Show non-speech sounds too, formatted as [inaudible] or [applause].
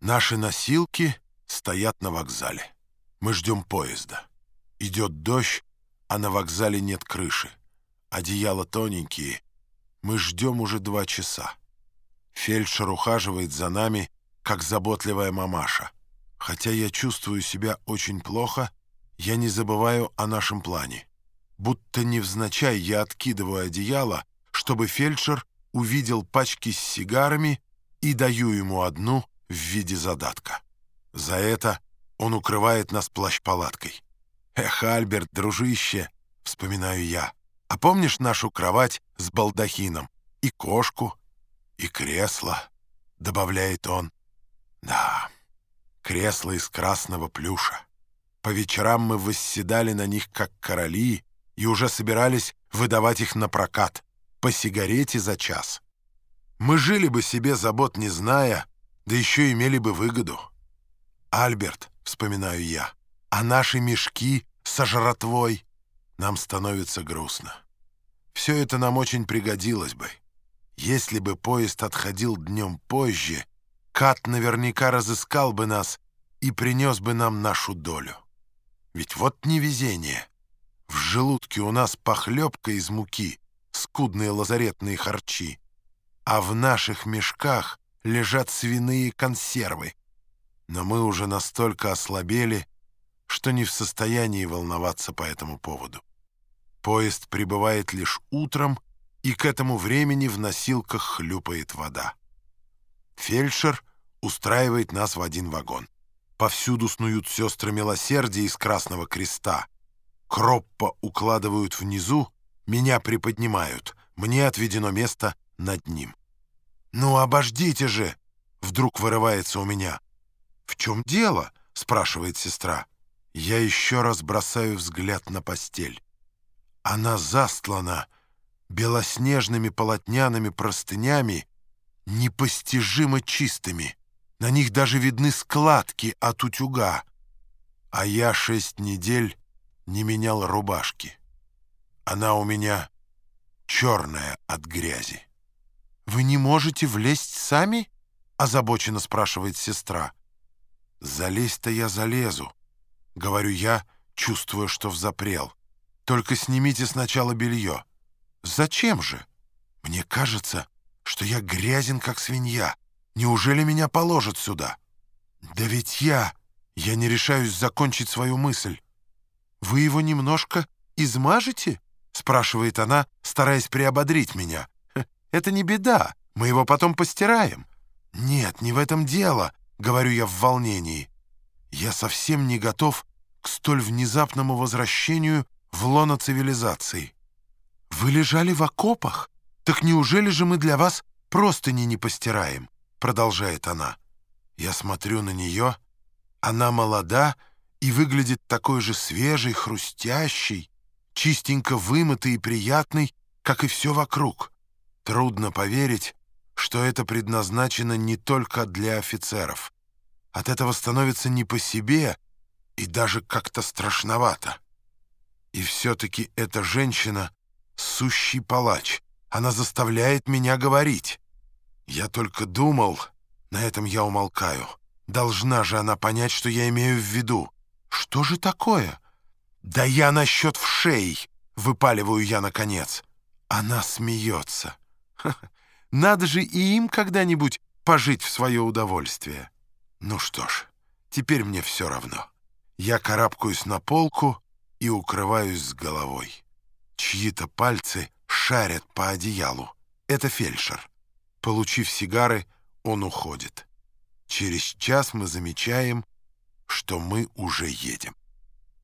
Наши носилки стоят на вокзале. Мы ждем поезда. Идет дождь, а на вокзале нет крыши. Одеяла тоненькие. Мы ждем уже два часа. Фельдшер ухаживает за нами, как заботливая мамаша. Хотя я чувствую себя очень плохо, я не забываю о нашем плане. Будто невзначай я откидываю одеяло, чтобы фельдшер увидел пачки с сигарами и даю ему одну в виде задатка. За это он укрывает нас плащ-палаткой. «Эх, Альберт, дружище!» — вспоминаю я. «А помнишь нашу кровать с балдахином? И кошку, и кресло?» — добавляет он. «Да, кресла из красного плюша. По вечерам мы восседали на них, как короли, и уже собирались выдавать их на прокат, по сигарете за час. Мы жили бы себе забот не зная, да еще имели бы выгоду. Альберт, вспоминаю я, а наши мешки со жратвой нам становится грустно. Все это нам очень пригодилось бы. Если бы поезд отходил днем позже, Кат наверняка разыскал бы нас и принес бы нам нашу долю. Ведь вот невезение. В желудке у нас похлебка из муки, скудные лазаретные харчи, а в наших мешках лежат свиные консервы. Но мы уже настолько ослабели, что не в состоянии волноваться по этому поводу. Поезд прибывает лишь утром, и к этому времени в носилках хлюпает вода. Фельдшер устраивает нас в один вагон. Повсюду снуют сестры милосердия из Красного Креста. Кроппа укладывают внизу, меня приподнимают. Мне отведено место над ним. «Ну, обождите же!» — вдруг вырывается у меня. «В чем дело?» — спрашивает сестра. Я еще раз бросаю взгляд на постель. Она застлана белоснежными полотняными простынями, непостижимо чистыми. На них даже видны складки от утюга. А я шесть недель не менял рубашки. Она у меня черная от грязи. «Вы не можете влезть сами?» — озабоченно спрашивает сестра. «Залезть-то я залезу», — говорю я, чувствуя, что взапрел. «Только снимите сначала белье». «Зачем же? Мне кажется, что я грязен, как свинья. Неужели меня положат сюда?» «Да ведь я... Я не решаюсь закончить свою мысль». «Вы его немножко измажете?» — спрашивает она, стараясь приободрить меня. Это не беда, мы его потом постираем». «Нет, не в этом дело», — говорю я в волнении. «Я совсем не готов к столь внезапному возвращению в лоно цивилизации». «Вы лежали в окопах? Так неужели же мы для вас простыни не постираем?» — продолжает она. Я смотрю на нее. Она молода и выглядит такой же свежей, хрустящей, чистенько вымытой и приятной, как и все вокруг. Трудно поверить, что это предназначено не только для офицеров. От этого становится не по себе и даже как-то страшновато. И все-таки эта женщина — сущий палач. Она заставляет меня говорить. Я только думал, на этом я умолкаю. Должна же она понять, что я имею в виду. Что же такое? Да я насчет вшей, выпаливаю я наконец. Она смеется. [laughs] Надо же и им когда-нибудь пожить в свое удовольствие. Ну что ж, теперь мне все равно. Я карабкаюсь на полку и укрываюсь с головой. Чьи-то пальцы шарят по одеялу. Это фельдшер. Получив сигары, он уходит. Через час мы замечаем, что мы уже едем.